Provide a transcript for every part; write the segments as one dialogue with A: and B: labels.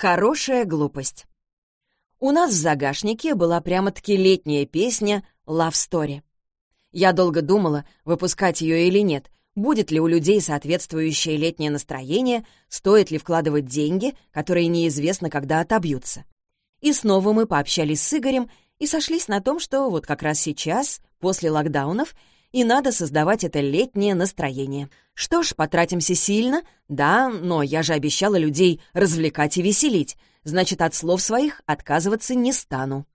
A: Хорошая глупость. У нас в загашнике была прямо-таки летняя песня «Love Story». Я долго думала, выпускать ее или нет, будет ли у людей соответствующее летнее настроение, стоит ли вкладывать деньги, которые неизвестно, когда отобьются. И снова мы пообщались с Игорем и сошлись на том, что вот как раз сейчас, после локдаунов, и надо создавать это летнее настроение. Что ж, потратимся сильно, да, но я же обещала людей развлекать и веселить, значит, от слов своих отказываться не стану.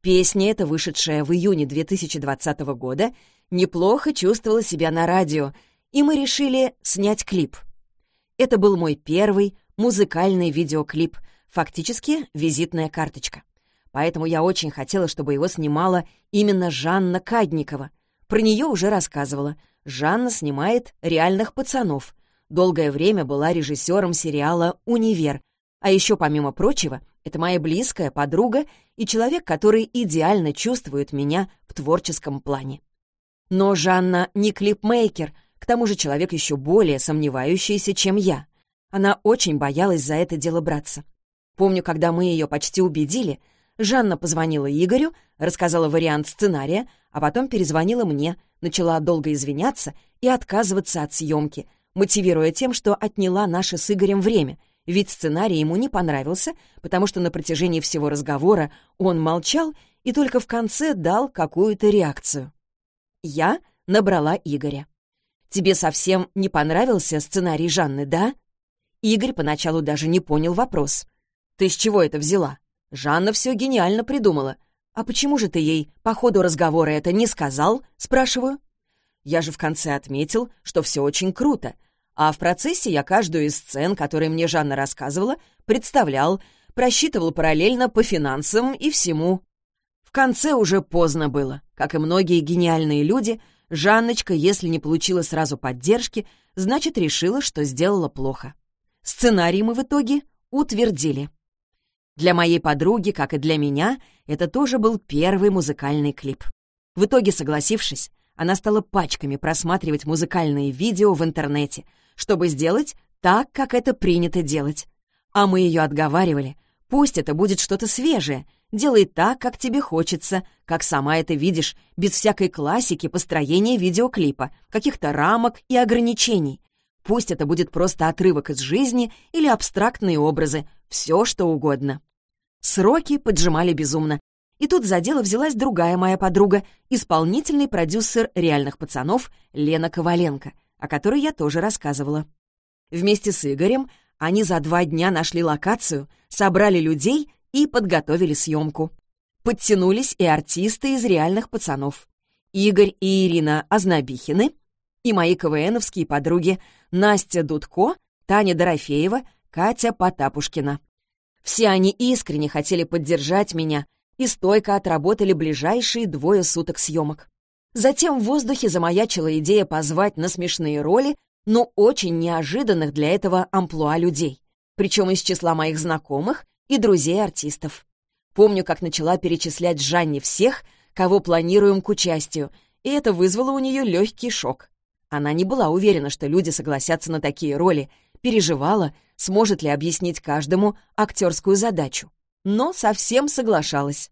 A: Песня эта, вышедшая в июне 2020 года, неплохо чувствовала себя на радио, и мы решили снять клип. Это был мой первый музыкальный видеоклип, фактически визитная карточка. Поэтому я очень хотела, чтобы его снимала именно Жанна Кадникова. Про нее уже рассказывала. Жанна снимает реальных пацанов. Долгое время была режиссером сериала «Универ», а еще, помимо прочего, это моя близкая подруга и человек, который идеально чувствует меня в творческом плане. Но Жанна не клипмейкер, к тому же человек еще более сомневающийся, чем я. Она очень боялась за это дело браться. Помню, когда мы ее почти убедили, Жанна позвонила Игорю, рассказала вариант сценария, а потом перезвонила мне, начала долго извиняться и отказываться от съемки, мотивируя тем, что отняла наше с Игорем время — ведь сценарий ему не понравился, потому что на протяжении всего разговора он молчал и только в конце дал какую-то реакцию. Я набрала Игоря. «Тебе совсем не понравился сценарий Жанны, да?» Игорь поначалу даже не понял вопрос. «Ты с чего это взяла? Жанна все гениально придумала. А почему же ты ей по ходу разговора это не сказал?» — спрашиваю. Я же в конце отметил, что все очень круто — а в процессе я каждую из сцен, которые мне Жанна рассказывала, представлял, просчитывал параллельно по финансам и всему. В конце уже поздно было. Как и многие гениальные люди, Жанночка, если не получила сразу поддержки, значит, решила, что сделала плохо. Сценарий мы в итоге утвердили. Для моей подруги, как и для меня, это тоже был первый музыкальный клип. В итоге, согласившись, она стала пачками просматривать музыкальные видео в интернете — чтобы сделать так, как это принято делать. А мы ее отговаривали. Пусть это будет что-то свежее. Делай так, как тебе хочется, как сама это видишь, без всякой классики построения видеоклипа, каких-то рамок и ограничений. Пусть это будет просто отрывок из жизни или абстрактные образы, все что угодно. Сроки поджимали безумно. И тут за дело взялась другая моя подруга, исполнительный продюсер «Реальных пацанов» Лена Коваленко — о которой я тоже рассказывала. Вместе с Игорем они за два дня нашли локацию, собрали людей и подготовили съемку. Подтянулись и артисты из реальных пацанов. Игорь и Ирина Ознобихины и мои КВНовские подруги Настя Дудко, Таня Дорофеева, Катя Потапушкина. Все они искренне хотели поддержать меня и стойко отработали ближайшие двое суток съемок. Затем в воздухе замаячила идея позвать на смешные роли, но очень неожиданных для этого амплуа людей, причем из числа моих знакомых и друзей артистов. Помню, как начала перечислять Жанне всех, кого планируем к участию, и это вызвало у нее легкий шок. Она не была уверена, что люди согласятся на такие роли, переживала, сможет ли объяснить каждому актерскую задачу. Но совсем соглашалась.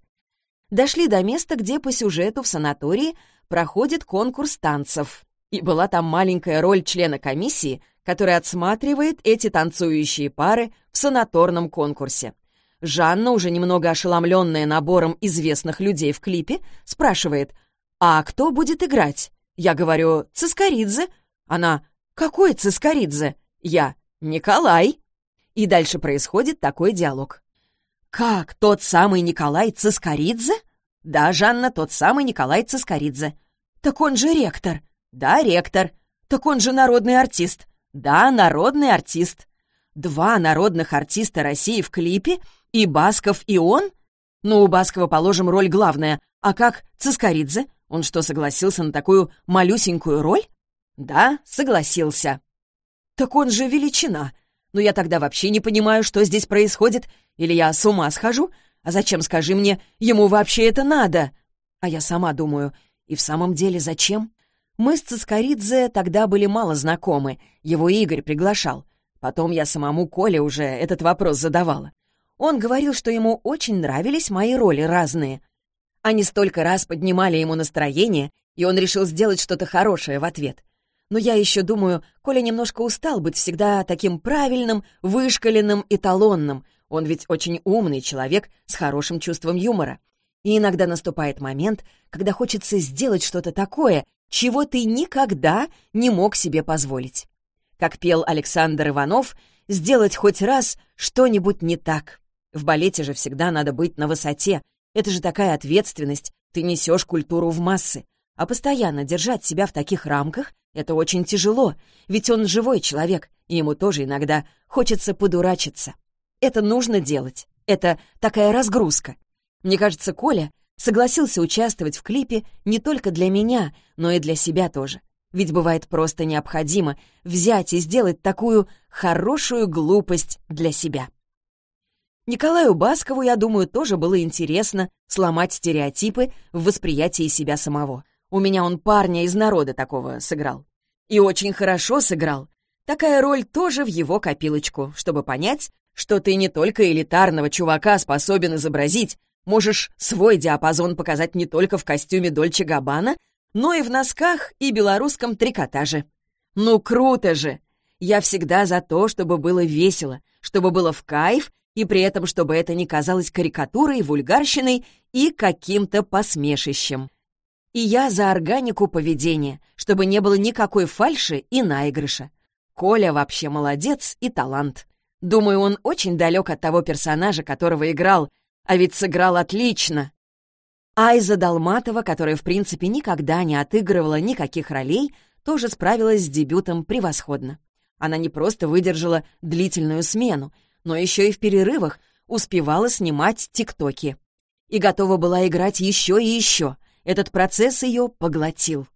A: Дошли до места, где по сюжету в санатории проходит конкурс танцев. И была там маленькая роль члена комиссии, который отсматривает эти танцующие пары в санаторном конкурсе. Жанна, уже немного ошеломленная набором известных людей в клипе, спрашивает, «А кто будет играть?» Я говорю, «Цискоридзе». Она, «Какой Цискоридзе?» Я, «Николай». И дальше происходит такой диалог. «Как, тот самый Николай Цискоридзе?» «Да, Жанна, тот самый Николай Цискоридзе». «Так он же ректор». «Да, ректор». «Так он же народный артист». «Да, народный артист». «Два народных артиста России в клипе? И Басков, и он?» «Ну, у Баскова, положим, роль главная. А как Цискоридзе? Он что, согласился на такую малюсенькую роль?» «Да, согласился». «Так он же величина. Но я тогда вообще не понимаю, что здесь происходит. Или я с ума схожу? А зачем, скажи мне, ему вообще это надо? А я сама думаю, и в самом деле зачем? Мы с Цискоридзе тогда были мало знакомы, его Игорь приглашал. Потом я самому Коле уже этот вопрос задавала. Он говорил, что ему очень нравились мои роли разные. Они столько раз поднимали ему настроение, и он решил сделать что-то хорошее в ответ. Но я еще думаю, Коля немножко устал быть всегда таким правильным, вышкаленным, эталонным. Он ведь очень умный человек с хорошим чувством юмора. И иногда наступает момент, когда хочется сделать что-то такое, чего ты никогда не мог себе позволить. Как пел Александр Иванов, сделать хоть раз что-нибудь не так. В балете же всегда надо быть на высоте. Это же такая ответственность, ты несешь культуру в массы. А постоянно держать себя в таких рамках — это очень тяжело, ведь он живой человек, и ему тоже иногда хочется подурачиться. Это нужно делать. Это такая разгрузка. Мне кажется, Коля согласился участвовать в клипе не только для меня, но и для себя тоже. Ведь бывает просто необходимо взять и сделать такую хорошую глупость для себя. Николаю Баскову, я думаю, тоже было интересно сломать стереотипы в восприятии себя самого. У меня он парня из народа такого сыграл. И очень хорошо сыграл. Такая роль тоже в его копилочку, чтобы понять, что ты не только элитарного чувака способен изобразить, можешь свой диапазон показать не только в костюме Дольче Габбана, но и в носках и белорусском трикотаже. Ну круто же! Я всегда за то, чтобы было весело, чтобы было в кайф, и при этом, чтобы это не казалось карикатурой, вульгарщиной и каким-то посмешищем. И я за органику поведения, чтобы не было никакой фальши и наигрыша. Коля вообще молодец и талант. Думаю, он очень далек от того персонажа, которого играл, а ведь сыграл отлично. Айза Долматова, которая, в принципе, никогда не отыгрывала никаких ролей, тоже справилась с дебютом превосходно. Она не просто выдержала длительную смену, но еще и в перерывах успевала снимать тиктоки. И готова была играть еще и еще, этот процесс ее поглотил.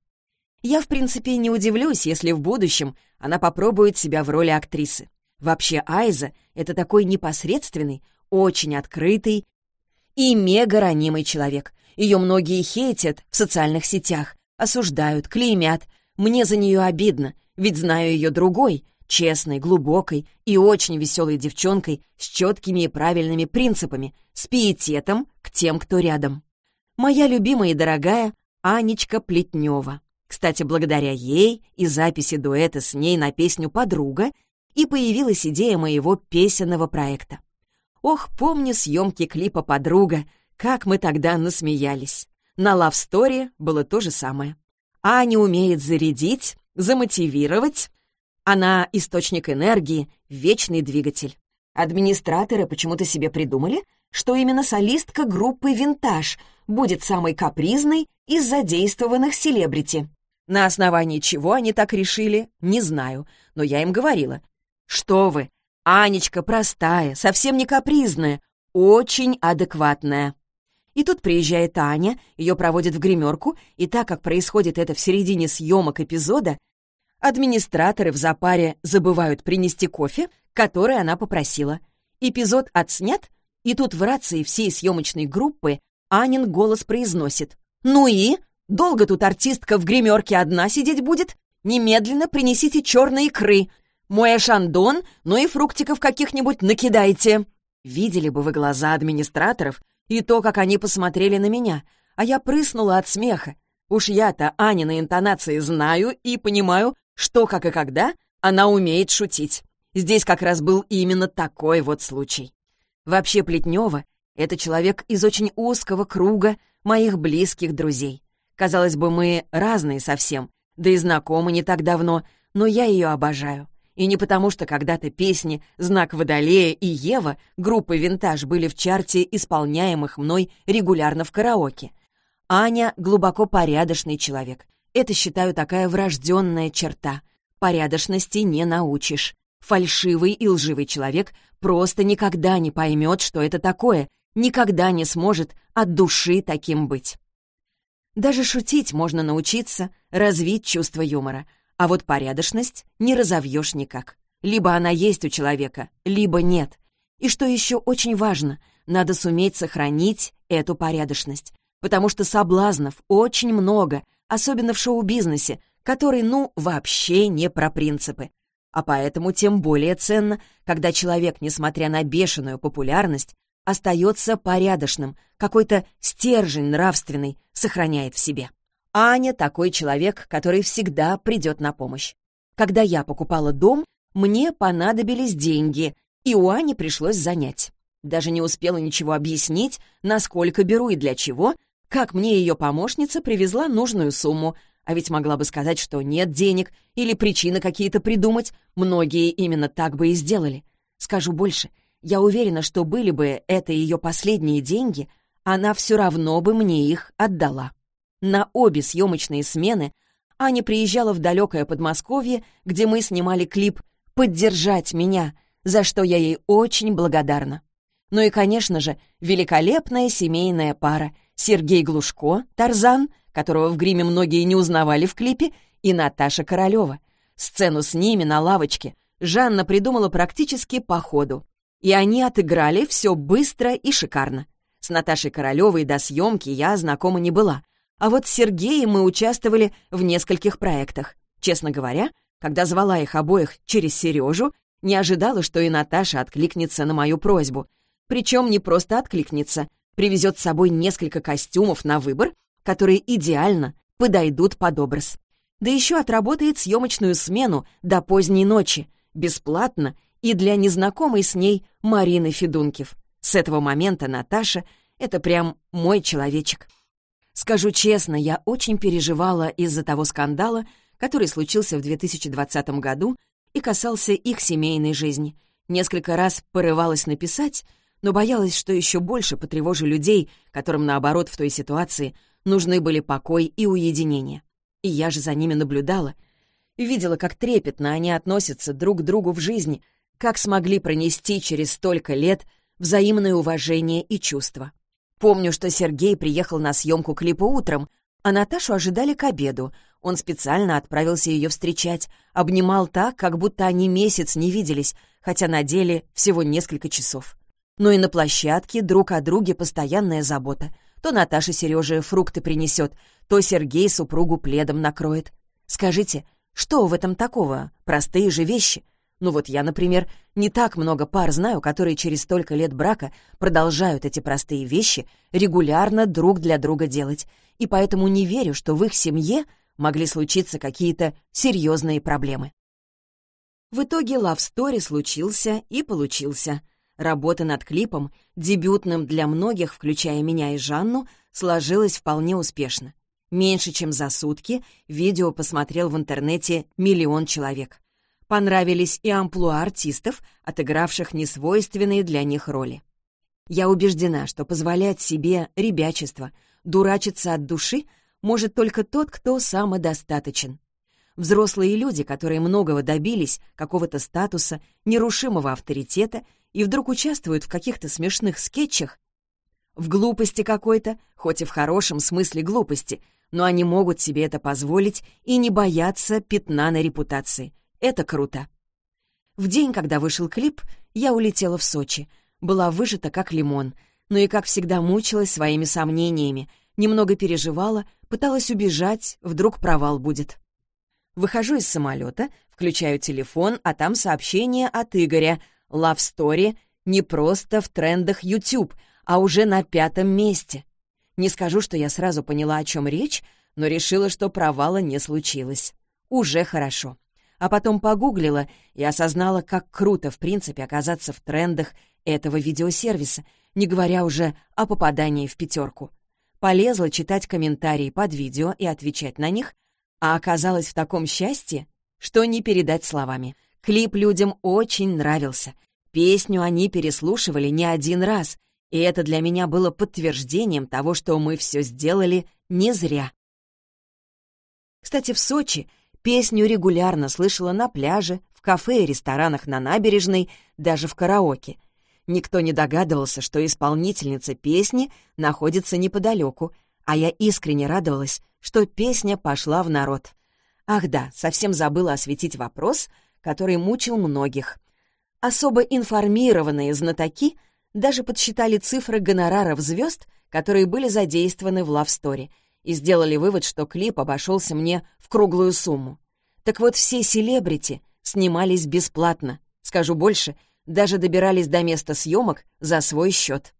A: Я, в принципе, не удивлюсь, если в будущем она попробует себя в роли актрисы. Вообще Айза — это такой непосредственный, очень открытый и мега ранимый человек. Ее многие хейтят в социальных сетях, осуждают, клеймят. Мне за нее обидно, ведь знаю ее другой, честной, глубокой и очень веселой девчонкой с четкими и правильными принципами, с пиететом к тем, кто рядом моя любимая и дорогая Анечка Плетнева. Кстати, благодаря ей и записи дуэта с ней на песню «Подруга» и появилась идея моего песенного проекта. Ох, помню съемки клипа «Подруга», как мы тогда насмеялись. На Love Story было то же самое. Аня умеет зарядить, замотивировать. Она источник энергии, вечный двигатель. Администраторы почему-то себе придумали, что именно солистка группы «Винтаж» будет самой капризной из задействованных селебрити. На основании чего они так решили, не знаю, но я им говорила. «Что вы, Анечка простая, совсем не капризная, очень адекватная». И тут приезжает Аня, ее проводят в гримерку, и так как происходит это в середине съемок эпизода, администраторы в запаре забывают принести кофе, который она попросила. Эпизод отснят, и тут в рации всей съемочной группы Анин голос произносит. «Ну и? Долго тут артистка в гримерке одна сидеть будет? Немедленно принесите черные икры. Мой ашандон, ну и фруктиков каких-нибудь накидайте». Видели бы вы глаза администраторов и то, как они посмотрели на меня, а я прыснула от смеха. Уж я-то Анины интонации знаю и понимаю, что, как и когда, она умеет шутить. Здесь как раз был именно такой вот случай. Вообще Плетнева — это человек из очень узкого круга моих близких друзей. Казалось бы, мы разные совсем, да и знакомы не так давно, но я ее обожаю. И не потому, что когда-то песни «Знак Водолея» и «Ева» группы «Винтаж» были в чарте исполняемых мной регулярно в караоке. Аня — глубоко порядочный человек. Это, считаю, такая врожденная черта. Порядочности не научишь. Фальшивый и лживый человек просто никогда не поймет, что это такое, никогда не сможет от души таким быть. Даже шутить можно научиться, развить чувство юмора, а вот порядочность не разовьешь никак. Либо она есть у человека, либо нет. И что еще очень важно, надо суметь сохранить эту порядочность, потому что соблазнов очень много, особенно в шоу-бизнесе, который, ну, вообще не про принципы. А поэтому тем более ценно, когда человек, несмотря на бешеную популярность, остается порядочным, какой-то стержень нравственный сохраняет в себе. Аня такой человек, который всегда придет на помощь. Когда я покупала дом, мне понадобились деньги, и у Ани пришлось занять. Даже не успела ничего объяснить, насколько беру и для чего, как мне ее помощница привезла нужную сумму, а ведь могла бы сказать, что нет денег или причины какие-то придумать. Многие именно так бы и сделали. Скажу больше, я уверена, что были бы это ее последние деньги, она все равно бы мне их отдала. На обе съемочные смены Аня приезжала в далекое Подмосковье, где мы снимали клип «Поддержать меня», за что я ей очень благодарна. Ну и, конечно же, великолепная семейная пара Сергей Глушко, Тарзан, которого в гриме многие не узнавали в клипе, и Наташа Королева. Сцену с ними на лавочке Жанна придумала практически по ходу. И они отыграли все быстро и шикарно. С Наташей Королевой до съемки я знакома не была. А вот с Сергеем мы участвовали в нескольких проектах. Честно говоря, когда звала их обоих через Сережу, не ожидала, что и Наташа откликнется на мою просьбу. Причем не просто откликнется, привезет с собой несколько костюмов на выбор, которые идеально подойдут под образ. Да еще отработает съемочную смену до поздней ночи, бесплатно и для незнакомой с ней Марины Федункив. С этого момента Наташа — это прям мой человечек. Скажу честно, я очень переживала из-за того скандала, который случился в 2020 году и касался их семейной жизни. Несколько раз порывалась написать, но боялась, что еще больше потревожу людей, которым, наоборот, в той ситуации нужны были покой и уединение. И я же за ними наблюдала. Видела, как трепетно они относятся друг к другу в жизни, как смогли пронести через столько лет взаимное уважение и чувства. Помню, что Сергей приехал на съемку клипа утром, а Наташу ожидали к обеду. Он специально отправился ее встречать, обнимал так, как будто они месяц не виделись, хотя на деле всего несколько часов. Но и на площадке друг о друге постоянная забота. То Наташа Сереже фрукты принесет, то Сергей супругу пледом накроет. Скажите, что в этом такого? Простые же вещи. Ну вот я, например, не так много пар знаю, которые через столько лет брака продолжают эти простые вещи регулярно друг для друга делать, и поэтому не верю, что в их семье могли случиться какие-то серьезные проблемы. В итоге Story случился и получился — Работа над клипом, дебютным для многих, включая меня и Жанну, сложилась вполне успешно. Меньше чем за сутки видео посмотрел в интернете миллион человек. Понравились и амплуа артистов, отыгравших несвойственные для них роли. Я убеждена, что позволять себе ребячество, дурачиться от души может только тот, кто самодостаточен. Взрослые люди, которые многого добились, какого-то статуса, нерушимого авторитета — и вдруг участвуют в каких-то смешных скетчах, в глупости какой-то, хоть и в хорошем смысле глупости, но они могут себе это позволить и не боятся пятна на репутации. Это круто. В день, когда вышел клип, я улетела в Сочи. Была выжата как лимон, но и, как всегда, мучилась своими сомнениями, немного переживала, пыталась убежать, вдруг провал будет. Выхожу из самолета, включаю телефон, а там сообщение от Игоря — Love Story не просто в трендах YouTube, а уже на пятом месте. Не скажу, что я сразу поняла, о чем речь, но решила, что провала не случилось. Уже хорошо. А потом погуглила и осознала, как круто, в принципе, оказаться в трендах этого видеосервиса, не говоря уже о попадании в пятерку. Полезла читать комментарии под видео и отвечать на них, а оказалась в таком счастье, что не передать словами — Клип людям очень нравился. Песню они переслушивали не один раз, и это для меня было подтверждением того, что мы все сделали не зря. Кстати, в Сочи песню регулярно слышала на пляже, в кафе и ресторанах на набережной, даже в караоке. Никто не догадывался, что исполнительница песни находится неподалеку, а я искренне радовалась, что песня пошла в народ. Ах да, совсем забыла осветить вопрос — который мучил многих. Особо информированные знатоки даже подсчитали цифры гонораров звезд, которые были задействованы в Story, и сделали вывод, что клип обошелся мне в круглую сумму. Так вот, все селебрити снимались бесплатно. Скажу больше, даже добирались до места съемок за свой счет.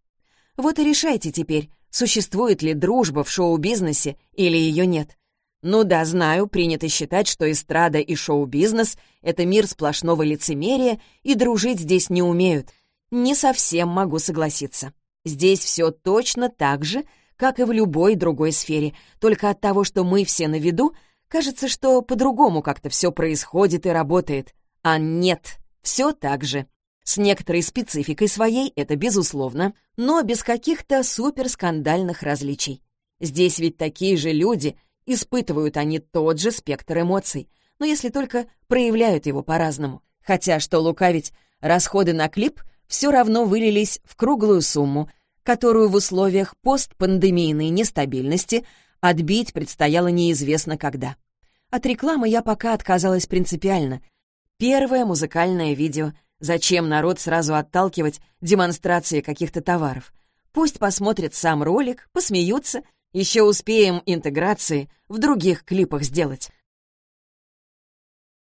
A: Вот и решайте теперь, существует ли дружба в шоу-бизнесе или ее нет. Ну да, знаю, принято считать, что эстрада и шоу-бизнес — это мир сплошного лицемерия, и дружить здесь не умеют. Не совсем могу согласиться. Здесь все точно так же, как и в любой другой сфере, только от того, что мы все на виду, кажется, что по-другому как-то все происходит и работает. А нет, все так же. С некоторой спецификой своей, это безусловно, но без каких-то суперскандальных различий. Здесь ведь такие же люди, испытывают они тот же спектр эмоций, но если только проявляют его по-разному. Хотя, что лукавить, расходы на клип все равно вылились в круглую сумму, которую в условиях постпандемийной нестабильности отбить предстояло неизвестно когда. От рекламы я пока отказалась принципиально. Первое музыкальное видео. Зачем народ сразу отталкивать демонстрации каких-то товаров? Пусть посмотрят сам ролик, посмеются, еще успеем интеграции в других клипах сделать.